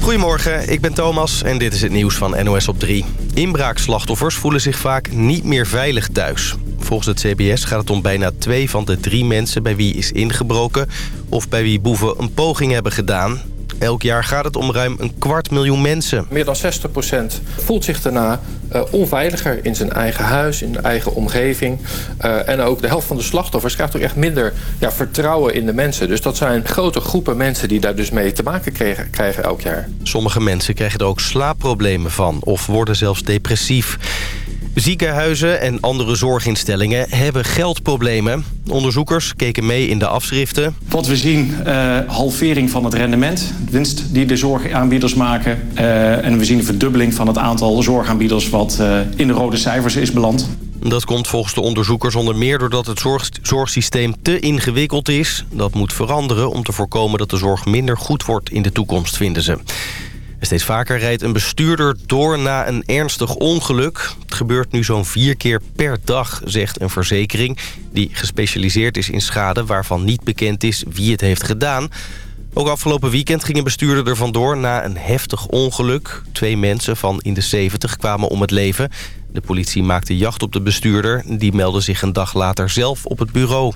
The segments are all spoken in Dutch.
Goedemorgen, ik ben Thomas en dit is het nieuws van NOS op 3. Inbraakslachtoffers voelen zich vaak niet meer veilig thuis. Volgens het CBS gaat het om bijna twee van de drie mensen bij wie is ingebroken... of bij wie boeven een poging hebben gedaan. Elk jaar gaat het om ruim een kwart miljoen mensen. Meer dan 60% voelt zich daarna uh, onveiliger in zijn eigen huis, in de eigen omgeving. Uh, en ook de helft van de slachtoffers krijgt ook echt minder ja, vertrouwen in de mensen. Dus dat zijn grote groepen mensen die daar dus mee te maken krijgen, krijgen elk jaar. Sommige mensen krijgen er ook slaapproblemen van of worden zelfs depressief. Ziekenhuizen en andere zorginstellingen hebben geldproblemen. Onderzoekers keken mee in de afschriften. Wat we zien, uh, halvering van het rendement. Winst die de zorgaanbieders maken. Uh, en we zien een verdubbeling van het aantal zorgaanbieders... wat uh, in de rode cijfers is beland. Dat komt volgens de onderzoekers onder meer doordat het zorg zorgsysteem te ingewikkeld is. Dat moet veranderen om te voorkomen dat de zorg minder goed wordt in de toekomst, vinden ze. Steeds vaker rijdt een bestuurder door na een ernstig ongeluk. Het gebeurt nu zo'n vier keer per dag, zegt een verzekering... die gespecialiseerd is in schade waarvan niet bekend is wie het heeft gedaan. Ook afgelopen weekend ging een bestuurder er vandoor na een heftig ongeluk. Twee mensen van in de 70 kwamen om het leven. De politie maakte jacht op de bestuurder. Die meldde zich een dag later zelf op het bureau.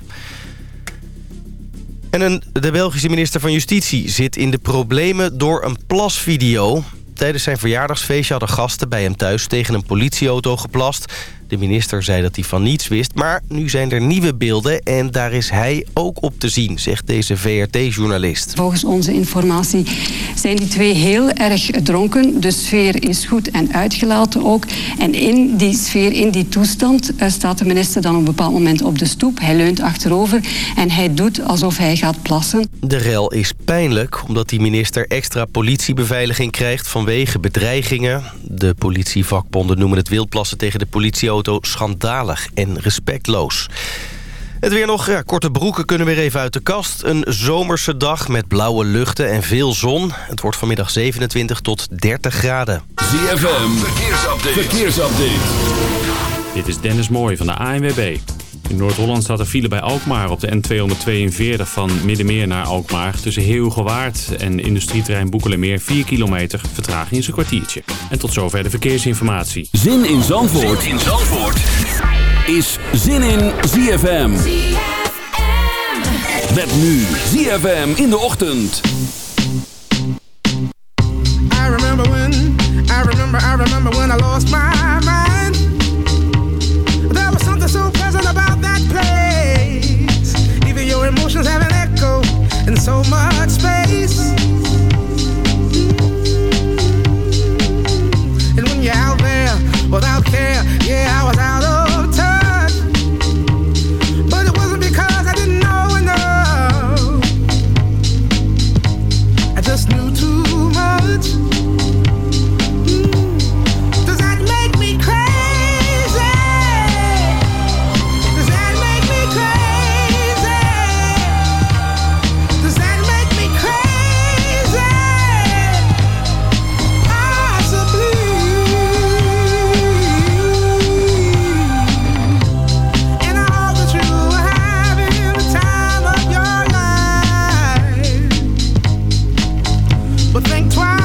En de Belgische minister van Justitie zit in de problemen door een plasvideo. Tijdens zijn verjaardagsfeestje hadden gasten bij hem thuis tegen een politieauto geplast. De minister zei dat hij van niets wist, maar nu zijn er nieuwe beelden... en daar is hij ook op te zien, zegt deze VRT-journalist. Volgens onze informatie zijn die twee heel erg dronken. De sfeer is goed en uitgelaten ook. En in die sfeer, in die toestand, eh, staat de minister dan op een bepaald moment op de stoep. Hij leunt achterover en hij doet alsof hij gaat plassen. De rel is pijnlijk, omdat die minister extra politiebeveiliging krijgt... vanwege bedreigingen. De politievakbonden noemen het wildplassen tegen de politie schandalig en respectloos. Het weer nog, ja, korte broeken kunnen weer even uit de kast. Een zomerse dag met blauwe luchten en veel zon. Het wordt vanmiddag 27 tot 30 graden. ZFM, verkeersupdate. verkeersupdate. Dit is Dennis Mooij van de ANWB. In Noord-Holland staat er file bij Alkmaar op de N242 van Middenmeer naar Alkmaar. Tussen Heeuwgewaard en industrieterrein Boekelemeer 4 kilometer. Vertraging is een kwartiertje. En tot zover de verkeersinformatie. Zin in Zandvoort, zin in Zandvoort. is Zin in ZFM. ZFM. Met nu ZFM in de ochtend. I remember when, I remember, I remember when I lost my mind. So much space. And when you're out there without care, yeah, I was out But think twice.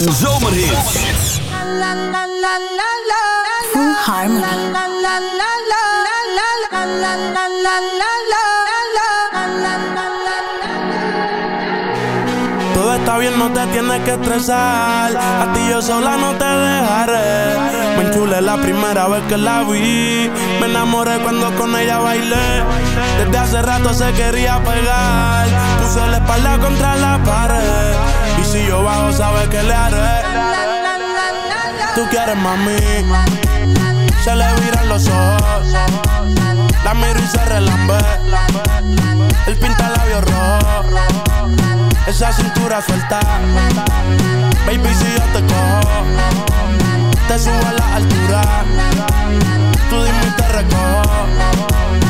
en. Full Harmony. Todo está bien, no te tienes que estresar. A ti yo sola no te dejaré. Me enchulé la primera vez que la vi. Me enamoré cuando con ella bailé. Desde hace rato se quería pegar. Puse la espalda contra la pared si yo bajo, sabes que le haré. Tú quieres mami, se le viran los ojos. La miro y se relambe. El pinta labios rojo. Esa cintura suelta. Baby, si yo te cojo, te subo a la altura. Tú dime y te recojo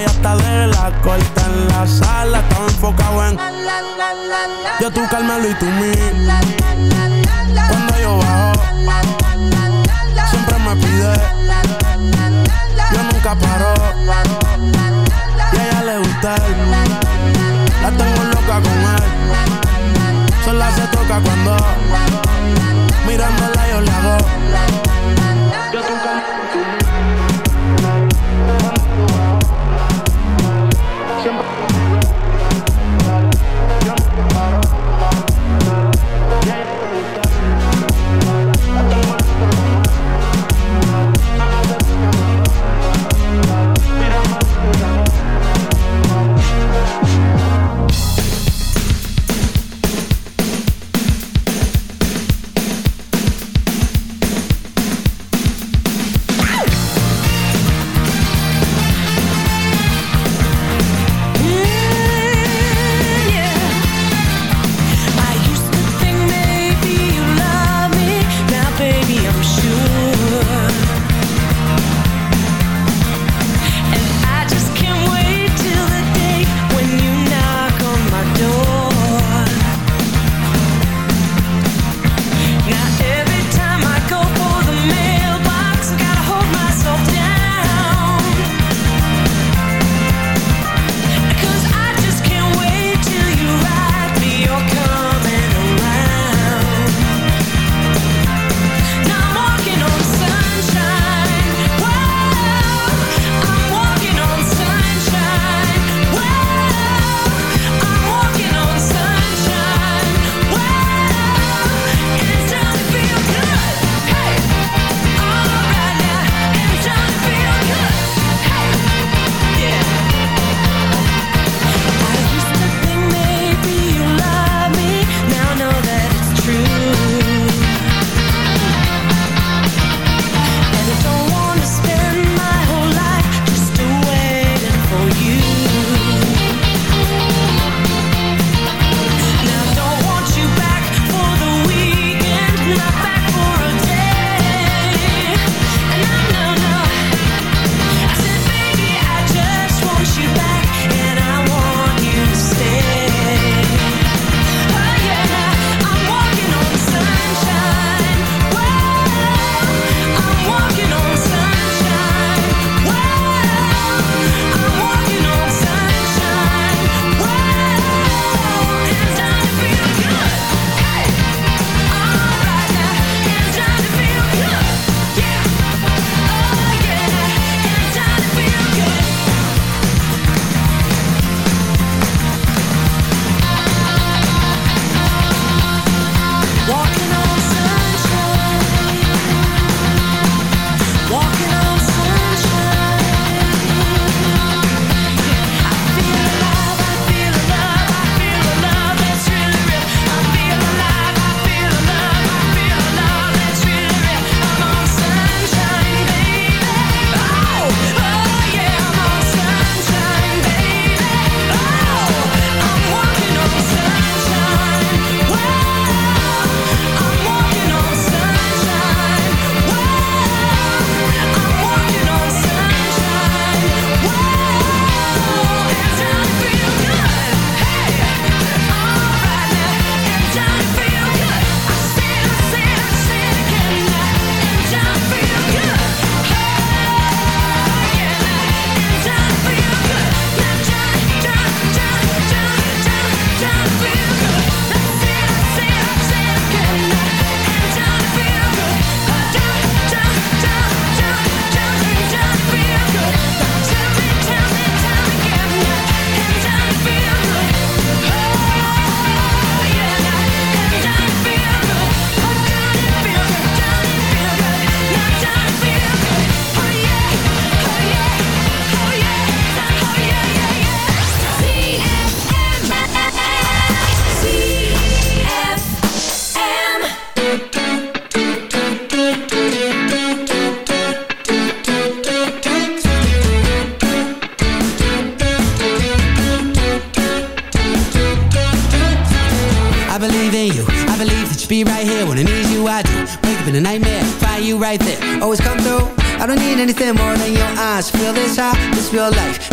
de la corta en la sala. Estaba enfocado en yo tú Carmelo y tú mí. Cuando yo bajo, siempre me pide. Yo nunca paro. Y a ella le gusta él. La tengo loca con él. Sola se toca cuando mirándola yo le hago.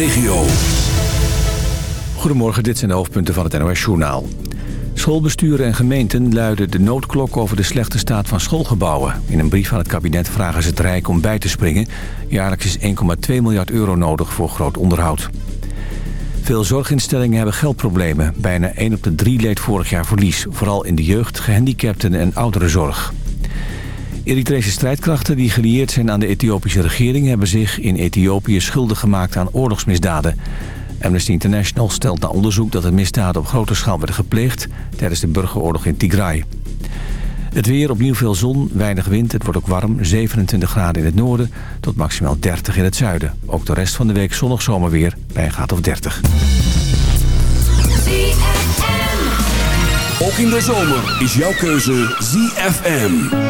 Regio. Goedemorgen, dit zijn de hoofdpunten van het NOS-journaal. Schoolbesturen en gemeenten luiden de noodklok over de slechte staat van schoolgebouwen. In een brief aan het kabinet vragen ze het Rijk om bij te springen. Jaarlijks is 1,2 miljard euro nodig voor groot onderhoud. Veel zorginstellingen hebben geldproblemen. Bijna 1 op de 3 leed vorig jaar verlies. Vooral in de jeugd, gehandicapten en ouderenzorg. Eritrese strijdkrachten die gelieerd zijn aan de Ethiopische regering... hebben zich in Ethiopië schuldig gemaakt aan oorlogsmisdaden. Amnesty International stelt na onderzoek dat de misdaden op grote schaal werden gepleegd... tijdens de burgeroorlog in Tigray. Het weer, opnieuw veel zon, weinig wind. Het wordt ook warm, 27 graden in het noorden tot maximaal 30 in het zuiden. Ook de rest van de week zonnig zomerweer bij een graad of 30. Ook in de zomer is jouw keuze ZFM.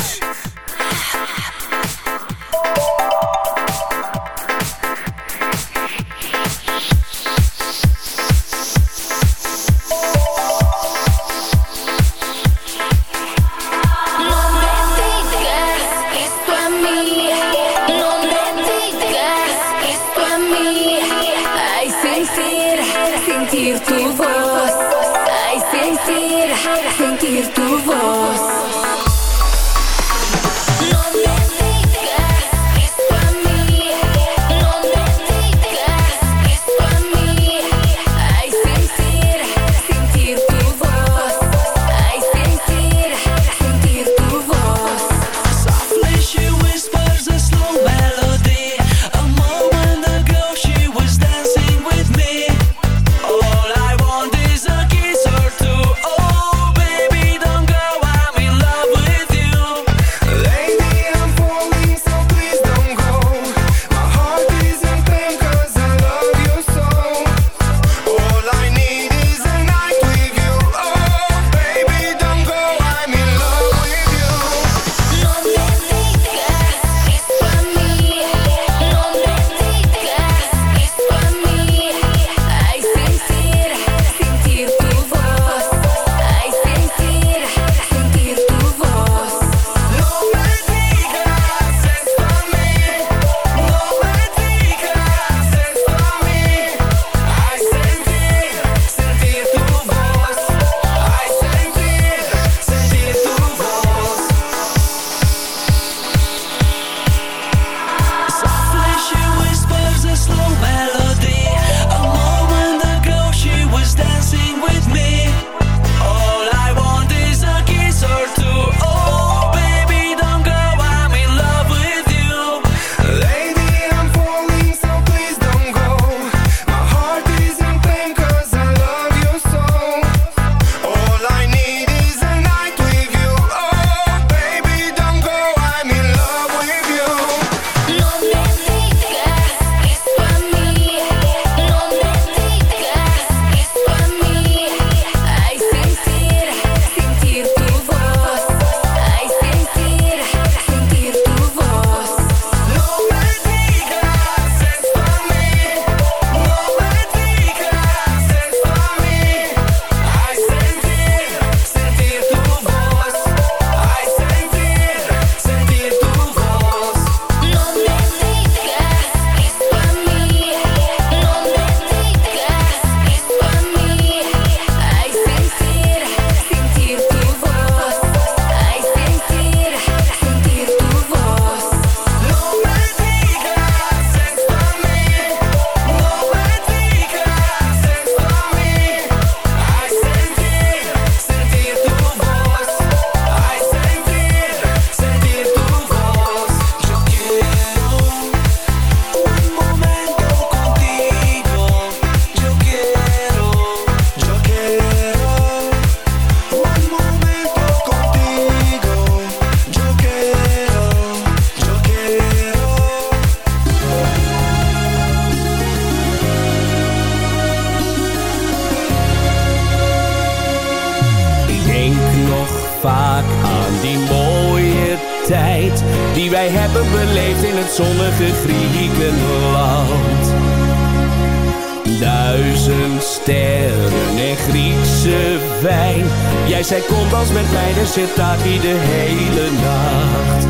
Zij zei kom dans met mij, de zit daar de hele nacht.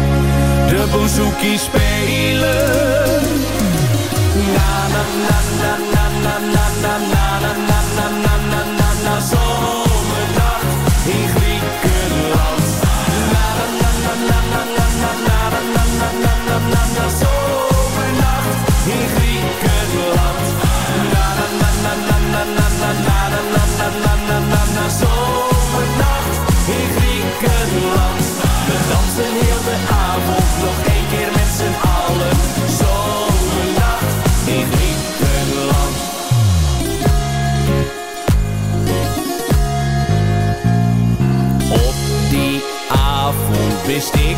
De bouzouki spelen. Na na na na na na na na na na na na na na na zomernacht in Griekenland. Na na na na na na na na na na na na na na na zomernacht in Griekenland. Na na na na na na na na na na na na na na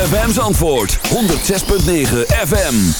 ZFM's antwoord. 106.9 FM.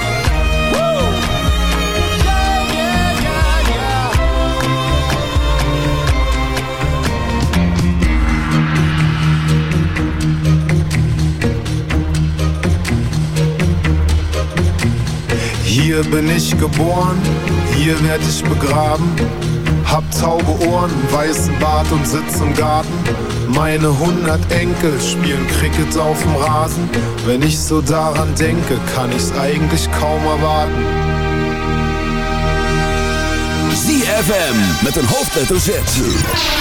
Hier bin ich geboren, hier werd ich begraben. Hab taube Ohren, weißen Bart und sitz im Garten. Meine hundert Enkel spielen Cricket auf dem Rasen. Wenn ich so daran denke, kann ich's eigentlich kaum erwarten. ZFM met een hoofdletter Z.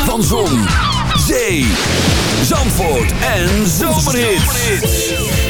Van Zon, Zee, Zandvoort en Zomerhits.